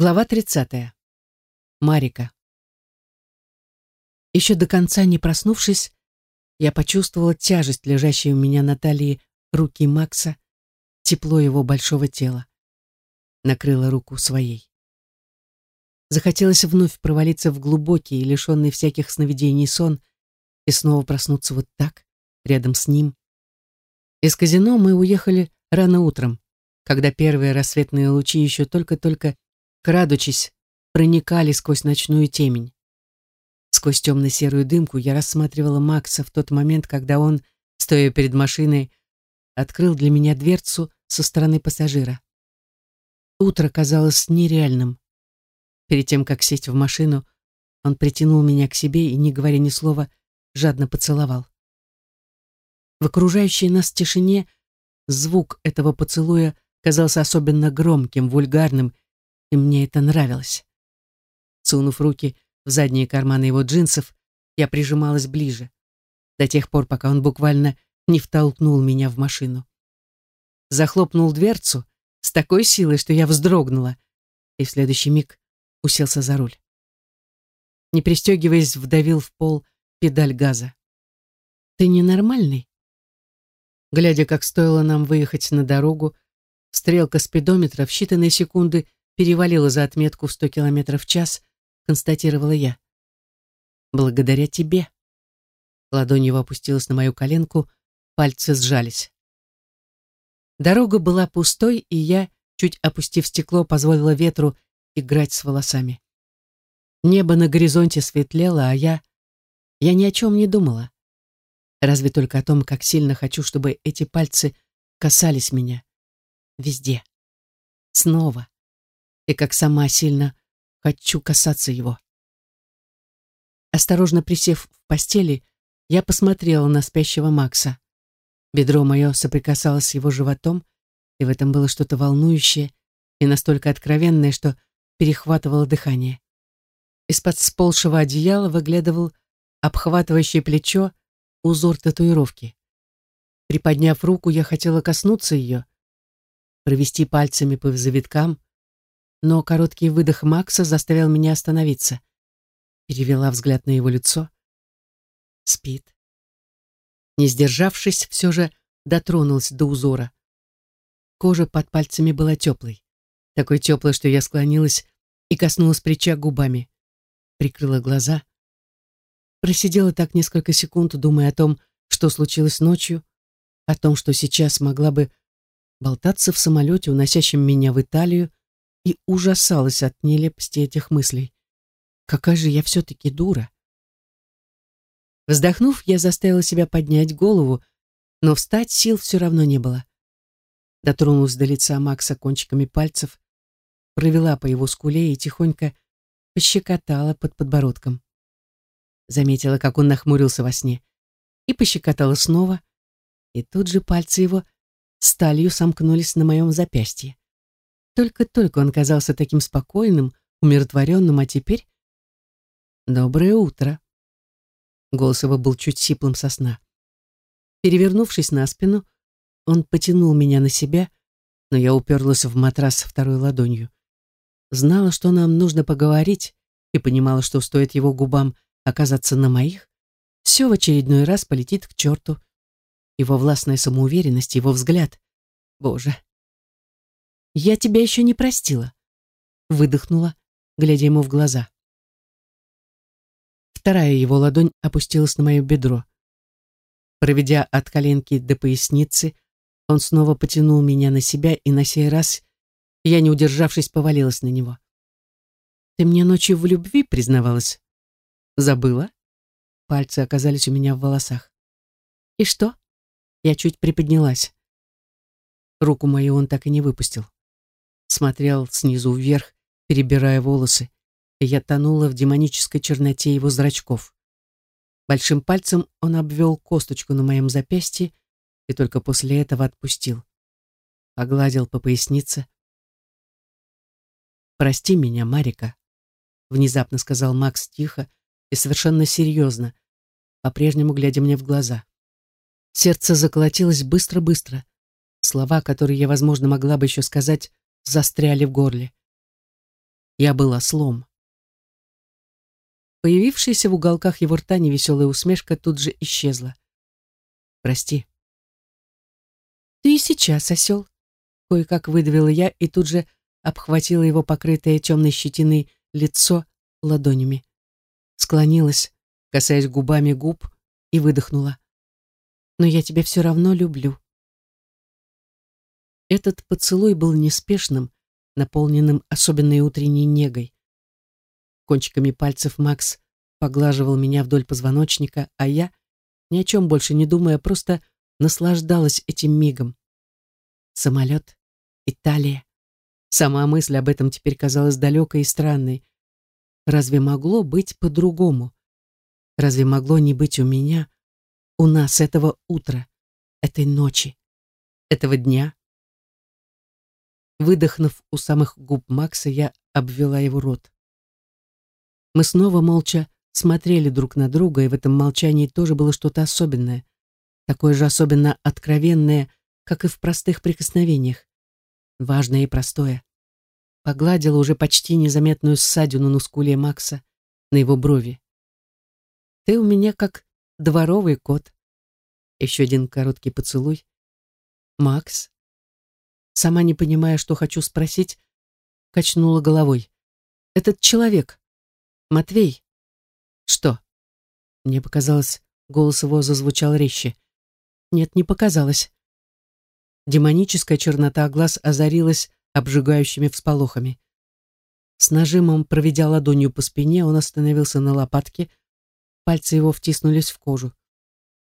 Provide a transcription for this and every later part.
Глава 30. Марика. Еще до конца не проснувшись, я почувствовала тяжесть, лежащей у меня на талии руки Макса, тепло его большого тела. Накрыла руку своей. Захотелось вновь провалиться в глубокий, лишенный всяких сновидений сон и снова проснуться вот так, рядом с ним. Из казино мы уехали рано утром, когда первые рассветные лучи еще только-только крадучись, проникали сквозь ночную темень. Сквозь темно-серую дымку я рассматривала Макса в тот момент, когда он, стоя перед машиной, открыл для меня дверцу со стороны пассажира. Утро казалось нереальным. Перед тем, как сесть в машину, он притянул меня к себе и, не говоря ни слова, жадно поцеловал. В окружающей нас тишине звук этого поцелуя казался особенно громким, вульгарным и мне это нравилось. Сунув руки в задние карманы его джинсов, я прижималась ближе, до тех пор, пока он буквально не втолкнул меня в машину. Захлопнул дверцу с такой силой, что я вздрогнула, и в следующий миг уселся за руль. Не пристегиваясь, вдавил в пол педаль газа. «Ты ненормальный?» Глядя, как стоило нам выехать на дорогу, стрелка спидометра в считанные секунды перевалила за отметку в 100 км в час, констатировала я. «Благодаря тебе». Ладонь его опустилась на мою коленку, пальцы сжались. Дорога была пустой, и я, чуть опустив стекло, позволила ветру играть с волосами. Небо на горизонте светлело, а я... Я ни о чем не думала. Разве только о том, как сильно хочу, чтобы эти пальцы касались меня. Везде. Снова и как сама сильно хочу касаться его. Осторожно присев в постели, я посмотрела на спящего Макса. Бедро мое соприкасалось с его животом, и в этом было что-то волнующее и настолько откровенное, что перехватывало дыхание. Из-под сползшего одеяла выглядывал обхватывающее плечо узор татуировки. Приподняв руку, я хотела коснуться ее, провести пальцами по завиткам, но короткий выдох Макса заставил меня остановиться. Перевела взгляд на его лицо. Спит. Не сдержавшись, все же дотронулась до узора. Кожа под пальцами была теплой. Такой теплой, что я склонилась и коснулась плеча губами. Прикрыла глаза. Просидела так несколько секунд, думая о том, что случилось ночью, о том, что сейчас могла бы болтаться в самолете, уносящем меня в Италию, и ужасалась от нелепости этих мыслей. Какая же я все-таки дура. Вздохнув, я заставила себя поднять голову, но встать сил все равно не было. Дотронулась до лица Макса кончиками пальцев, провела по его скуле и тихонько пощекотала под подбородком. Заметила, как он нахмурился во сне, и пощекотала снова, и тут же пальцы его сталью сомкнулись на моем запястье. Только-только он казался таким спокойным, умиротворенным, а теперь... «Доброе утро!» Голос его был чуть сиплым со сна. Перевернувшись на спину, он потянул меня на себя, но я уперлась в матрас второй ладонью. Знала, что нам нужно поговорить, и понимала, что стоит его губам оказаться на моих, все в очередной раз полетит к черту. Его властная самоуверенность, его взгляд. Боже, «Я тебя еще не простила», — выдохнула, глядя ему в глаза. Вторая его ладонь опустилась на мое бедро. Проведя от коленки до поясницы, он снова потянул меня на себя, и на сей раз я, не удержавшись, повалилась на него. «Ты мне ночью в любви признавалась?» «Забыла?» Пальцы оказались у меня в волосах. «И что?» Я чуть приподнялась. Руку мою он так и не выпустил смотрел снизу вверх, перебирая волосы, и я тонула в демонической черноте его зрачков. Большим пальцем он обвел косточку на моем запястье и только после этого отпустил. Погладил по пояснице. «Прости меня, Марика», — внезапно сказал Макс тихо и совершенно серьезно, по-прежнему глядя мне в глаза. Сердце заколотилось быстро-быстро. Слова, которые я, возможно, могла бы еще сказать, застряли в горле. Я был ослом. Появившаяся в уголках его рта невеселая усмешка тут же исчезла. «Прости». «Ты и сейчас осел», — кое-как выдавила я и тут же обхватила его покрытое темной щетиной лицо ладонями. Склонилась, касаясь губами губ, и выдохнула. «Но я тебя все равно люблю». Этот поцелуй был неспешным, наполненным особенной утренней негой. Кончиками пальцев Макс поглаживал меня вдоль позвоночника, а я, ни о чем больше не думая, просто наслаждалась этим мигом. Самолет, Италия. Сама мысль об этом теперь казалась далекой и странной. Разве могло быть по-другому? Разве могло не быть у меня, у нас этого утра, этой ночи, этого дня? Выдохнув у самых губ Макса, я обвела его рот. Мы снова молча смотрели друг на друга, и в этом молчании тоже было что-то особенное, такое же особенно откровенное, как и в простых прикосновениях, важное и простое. Погладила уже почти незаметную ссадину на скуле Макса, на его брови. «Ты у меня как дворовый кот». Еще один короткий поцелуй. «Макс?» Сама не понимая, что хочу спросить, качнула головой. «Этот человек, Матвей. Что? Мне показалось, голос его зазвучал резче. Нет, не показалось. Демоническая чернота глаз озарилась обжигающими всполохами. С нажимом, проведя ладонью по спине, он остановился на лопатке, пальцы его втиснулись в кожу.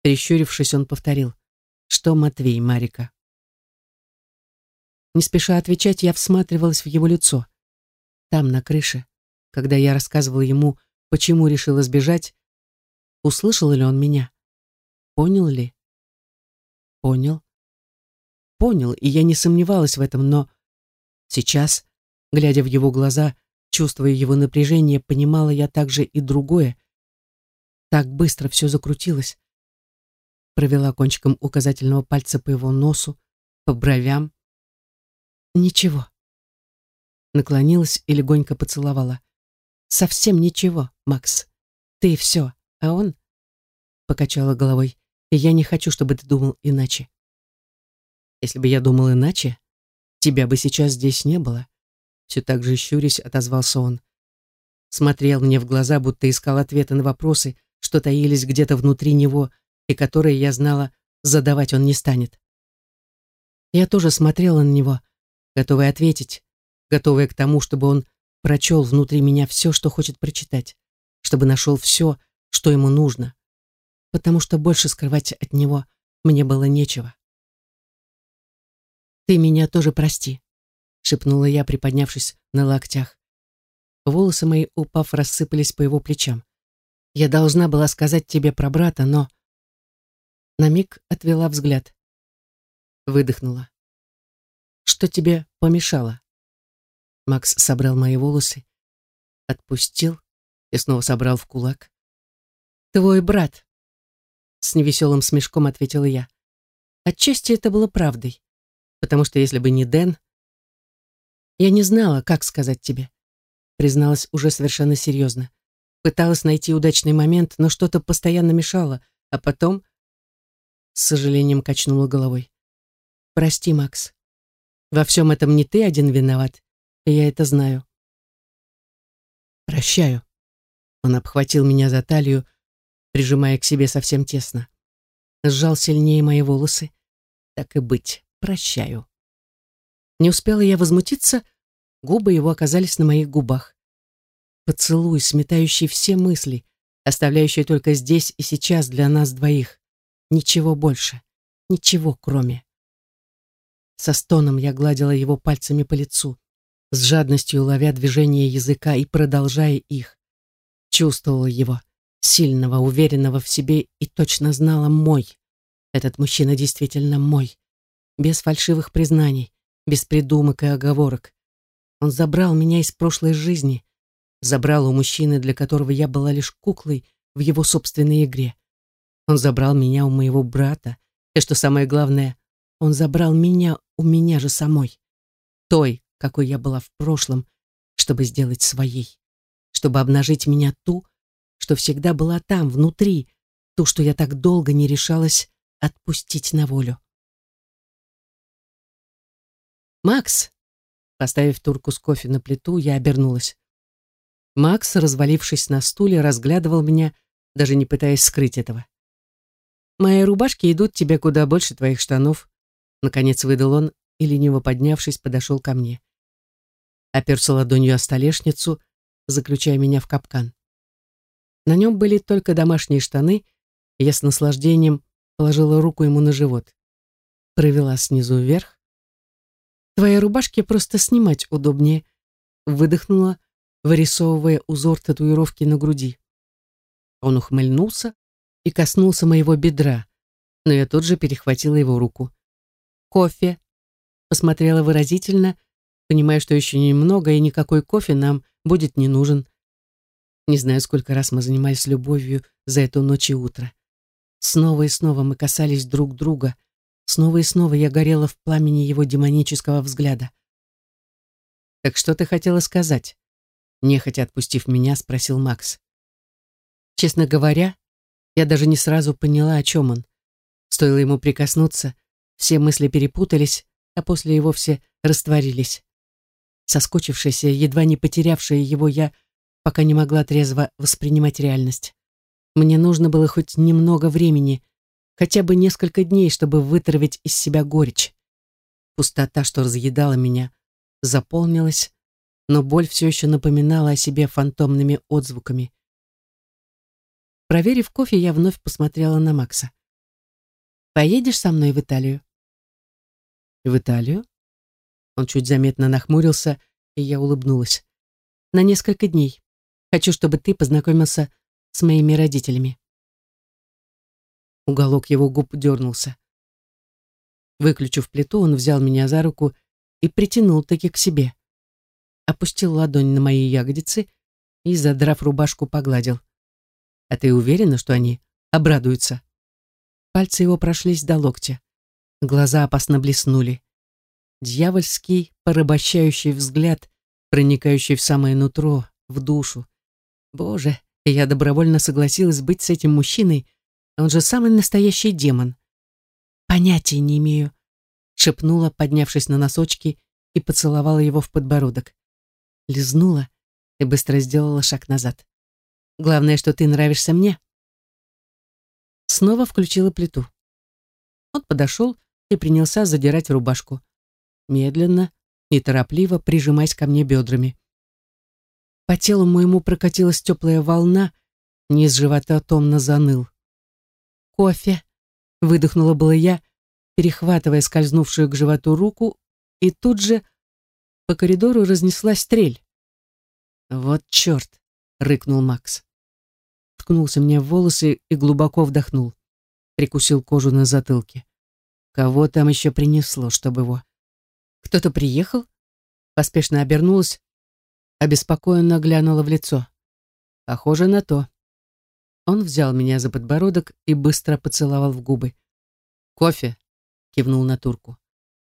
Прищурившись, он повторил. «Что, Матвей, Марика?» Не спеша отвечать, я всматривалась в его лицо. Там, на крыше, когда я рассказывала ему, почему решила сбежать, услышал ли он меня? Понял ли? Понял. Понял, и я не сомневалась в этом, но сейчас, глядя в его глаза, чувствуя его напряжение, понимала я также и другое. Так быстро все закрутилось. Провела кончиком указательного пальца по его носу, по бровям. Ничего. Наклонилась и легонько поцеловала. Совсем ничего, Макс. Ты все, а он...» Покачала головой. «И я не хочу, чтобы ты думал иначе». «Если бы я думал иначе, тебя бы сейчас здесь не было». Все так же щурясь, отозвался он. Смотрел мне в глаза, будто искал ответы на вопросы, что таились где-то внутри него и которые, я знала, задавать он не станет. Я тоже смотрела на него, готовая ответить, готовая к тому, чтобы он прочел внутри меня все, что хочет прочитать, чтобы нашел все, что ему нужно, потому что больше скрывать от него мне было нечего. «Ты меня тоже прости», — шепнула я, приподнявшись на локтях. Волосы мои, упав, рассыпались по его плечам. «Я должна была сказать тебе про брата, но...» На миг отвела взгляд. Выдохнула. «Что тебе помешало?» Макс собрал мои волосы, отпустил и снова собрал в кулак. «Твой брат», — с невеселым смешком ответила я. Отчасти это было правдой, потому что если бы не Дэн... Я не знала, как сказать тебе, призналась уже совершенно серьезно. Пыталась найти удачный момент, но что-то постоянно мешало, а потом... С сожалением качнула головой. «Прости, Макс. Во всем этом не ты один виноват, и я это знаю. Прощаю. Он обхватил меня за талию, прижимая к себе совсем тесно. Сжал сильнее мои волосы. Так и быть, прощаю. Не успела я возмутиться, губы его оказались на моих губах. Поцелуй, сметающий все мысли, оставляющий только здесь и сейчас для нас двоих. Ничего больше, ничего кроме. Со стоном я гладила его пальцами по лицу с жадностью ловя движения языка и продолжая их. Чувствовала его, сильного, уверенного в себе и точно знала мой. Этот мужчина действительно мой. Без фальшивых признаний, без придумок и оговорок. Он забрал меня из прошлой жизни, забрал у мужчины, для которого я была лишь куклой в его собственной игре. Он забрал меня у моего брата, и, что самое главное, он забрал меня у меня же самой. Той, какой я была в прошлом, чтобы сделать своей, чтобы обнажить меня ту, что всегда была там, внутри, ту, что я так долго не решалась отпустить на волю. «Макс!» Поставив турку с кофе на плиту, я обернулась. Макс, развалившись на стуле, разглядывал меня, даже не пытаясь скрыть этого. «Мои рубашки идут тебе куда больше твоих штанов», наконец выдал он и, лениво поднявшись, подошел ко мне. Оперся ладонью о столешницу, заключая меня в капкан. На нем были только домашние штаны, и я с наслаждением положила руку ему на живот. Провела снизу вверх. «Твои рубашки просто снимать удобнее», выдохнула, вырисовывая узор татуировки на груди. Он ухмыльнулся и коснулся моего бедра, но я тут же перехватила его руку. «Кофе», посмотрела выразительно, понимая, что еще немного и никакой кофе нам будет не нужен. Не знаю, сколько раз мы занимались любовью за эту ночь и утро. Снова и снова мы касались друг друга. Снова и снова я горела в пламени его демонического взгляда. «Так что ты хотела сказать?» Нехотя отпустив меня, спросил Макс. Честно говоря, я даже не сразу поняла, о чем он. Стоило ему прикоснуться, все мысли перепутались, а после и вовсе растворились. Соскочившаяся, едва не потерявшая его я пока не могла трезво воспринимать реальность. Мне нужно было хоть немного времени, хотя бы несколько дней, чтобы вытравить из себя горечь. Пустота, что разъедала меня, заполнилась, но боль все еще напоминала о себе фантомными отзвуками. Проверив кофе, я вновь посмотрела на Макса. «Поедешь со мной в Италию?» «В Италию?» Он чуть заметно нахмурился, и я улыбнулась. «На несколько дней. Хочу, чтобы ты познакомился с моими родителями. Уголок его губ дернулся. Выключив плиту, он взял меня за руку и притянул таки к себе. Опустил ладонь на мои ягодицы и, задрав рубашку, погладил. «А ты уверена, что они обрадуются?» Пальцы его прошлись до локтя. Глаза опасно блеснули. Дьявольский, порабощающий взгляд, проникающий в самое нутро, в душу, Боже, я добровольно согласилась быть с этим мужчиной, он же самый настоящий демон. Понятия не имею, шепнула, поднявшись на носочки и поцеловала его в подбородок. Лизнула и быстро сделала шаг назад. Главное, что ты нравишься мне. Снова включила плиту. Он подошел и принялся задирать рубашку. Медленно, неторопливо прижимаясь ко мне бедрами. По телу моему прокатилась теплая волна, низ живота томно заныл. «Кофе!» — выдохнула было я, перехватывая скользнувшую к животу руку, и тут же по коридору разнеслась стрель. «Вот черт!» — рыкнул Макс. Ткнулся мне в волосы и глубоко вдохнул. Прикусил кожу на затылке. Кого там еще принесло, чтобы его... Кто-то приехал? Поспешно обернулась, обеспокоенно глянула в лицо. Похоже на то. Он взял меня за подбородок и быстро поцеловал в губы. «Кофе!» — кивнул на турку.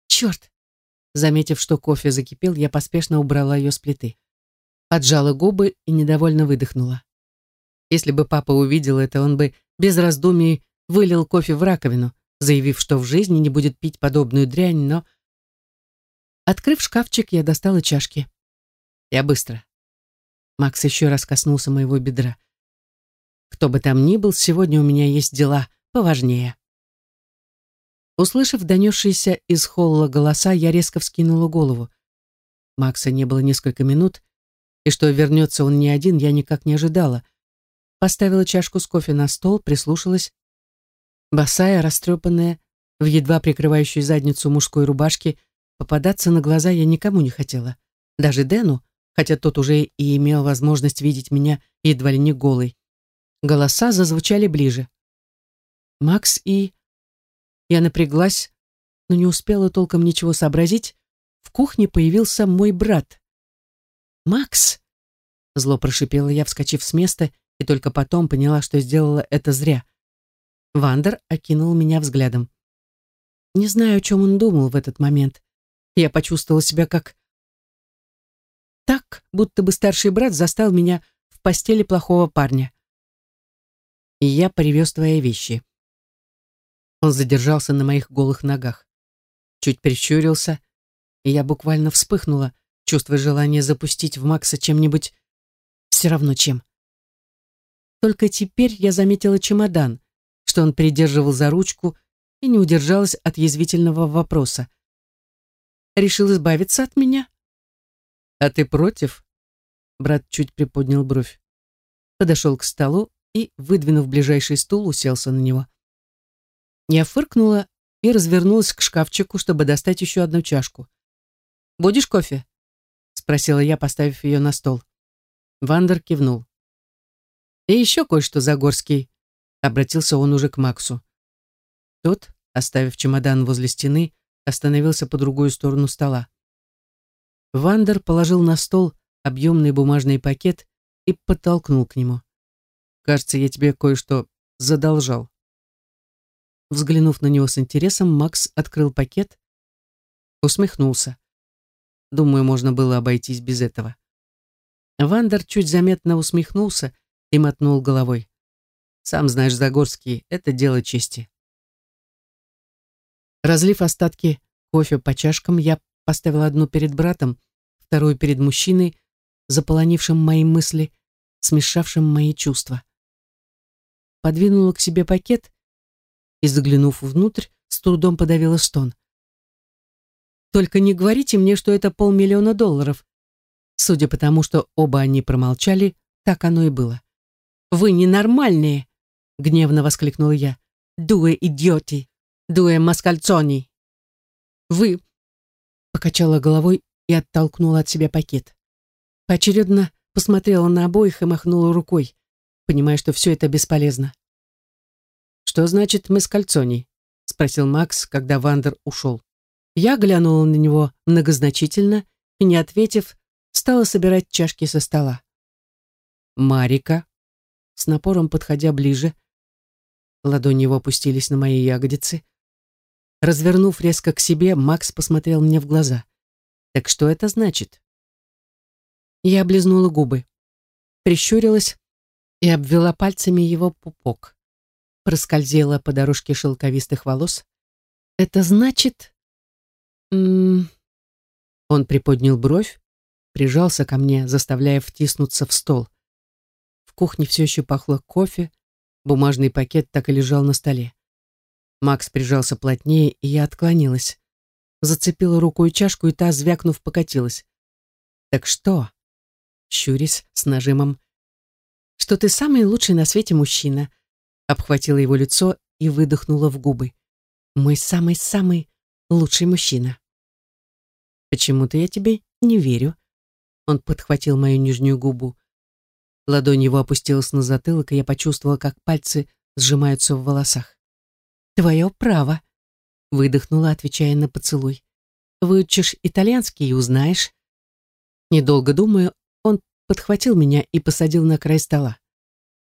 «Черт!» Заметив, что кофе закипел, я поспешно убрала ее с плиты. Поджала губы и недовольно выдохнула. Если бы папа увидел это, он бы без раздумий вылил кофе в раковину, заявив, что в жизни не будет пить подобную дрянь, но... Открыв шкафчик, я достала чашки. Я быстро. Макс еще раз коснулся моего бедра. Кто бы там ни был, сегодня у меня есть дела поважнее. Услышав донесшиеся из холла голоса, я резко вскинула голову. Макса не было несколько минут, и что вернется он не один, я никак не ожидала. Поставила чашку с кофе на стол, прислушалась. Босая, растрепанная, в едва прикрывающей задницу мужской рубашке, попадаться на глаза я никому не хотела. Даже Дэну, хотя тот уже и имел возможность видеть меня едва ли не голой. Голоса зазвучали ближе. Макс и... Я напряглась, но не успела толком ничего сообразить. В кухне появился мой брат. «Макс!» Зло прошипела я, вскочив с места, и только потом поняла, что сделала это зря. Вандер окинул меня взглядом. Не знаю, о чем он думал в этот момент. Я почувствовала себя как так будто бы старший брат застал меня в постели плохого парня. И я привез твои вещи. Он задержался на моих голых ногах. Чуть прищурился, и я буквально вспыхнула, чувствуя желание запустить в Макса чем-нибудь все равно чем. Только теперь я заметила чемодан, что он придерживал за ручку и не удержалась от язвительного вопроса. «Решил избавиться от меня?» «А ты против?» Брат чуть приподнял бровь. Подошел к столу и, выдвинув ближайший стул, уселся на него. Я фыркнула и развернулась к шкафчику, чтобы достать еще одну чашку. «Будешь кофе?» — спросила я, поставив ее на стол. Вандер кивнул. «И еще кое-что, Загорский», — обратился он уже к Максу. Тот, оставив чемодан возле стены, остановился по другую сторону стола. Вандер положил на стол объемный бумажный пакет и подтолкнул к нему. «Кажется, я тебе кое-что задолжал». Взглянув на него с интересом, Макс открыл пакет, усмехнулся. Думаю, можно было обойтись без этого. Вандер чуть заметно усмехнулся и мотнул головой. Сам знаешь, Загорский, это дело чести. Разлив остатки кофе по чашкам, я поставил одну перед братом, вторую перед мужчиной, заполонившим мои мысли, смешавшим мои чувства. Подвинула к себе пакет и, заглянув внутрь, с трудом подавила стон. «Только не говорите мне, что это полмиллиона долларов», Судя по тому, что оба они промолчали, так оно и было. «Вы ненормальные!» — гневно воскликнула я. «Дуэ идиоти! Дуэ маскальцони!» «Вы...» — покачала головой и оттолкнула от себя пакет. Поочередно посмотрела на обоих и махнула рукой, понимая, что все это бесполезно. «Что значит маскальцони?» — спросил Макс, когда Вандер ушел. Я глянула на него многозначительно и, не ответив, стала собирать чашки со стола. Марика, с напором подходя ближе, ладони его опустились на мои ягодицы. Развернув резко к себе, Макс посмотрел мне в глаза. «Так что это значит?» Я облизнула губы, прищурилась и обвела пальцами его пупок. Проскользила по дорожке шелковистых волос. «Это значит...» М -м -м. Он приподнял бровь, прижался ко мне, заставляя втиснуться в стол. В кухне все еще пахло кофе, бумажный пакет так и лежал на столе. Макс прижался плотнее, и я отклонилась. Зацепила рукой чашку, и та, звякнув, покатилась. «Так что?» Щурясь с нажимом. «Что ты самый лучший на свете мужчина», обхватила его лицо и выдохнула в губы. «Мой самый-самый лучший мужчина». «Почему-то я тебе не верю», он подхватил мою нижнюю губу. Ладонь его опустилась на затылок, и я почувствовала, как пальцы сжимаются в волосах. «Твое право», — выдохнула, отвечая на поцелуй. «Выучишь итальянский и узнаешь». Недолго думая, он подхватил меня и посадил на край стола.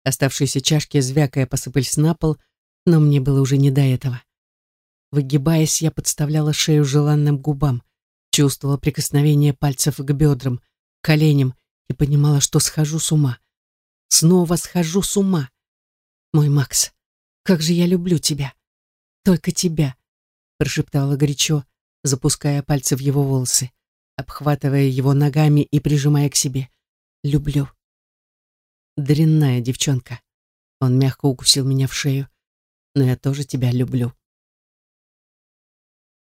Оставшиеся чашки, звякая, посыпались на пол, но мне было уже не до этого. Выгибаясь, я подставляла шею желанным губам, чувствовала прикосновение пальцев к бедрам — коленям и понимала, что схожу с ума. Снова схожу с ума. Мой Макс, как же я люблю тебя. Только тебя, прошептала горячо, запуская пальцы в его волосы, обхватывая его ногами и прижимая к себе. Люблю. Дрянная девчонка. Он мягко укусил меня в шею. Но я тоже тебя люблю.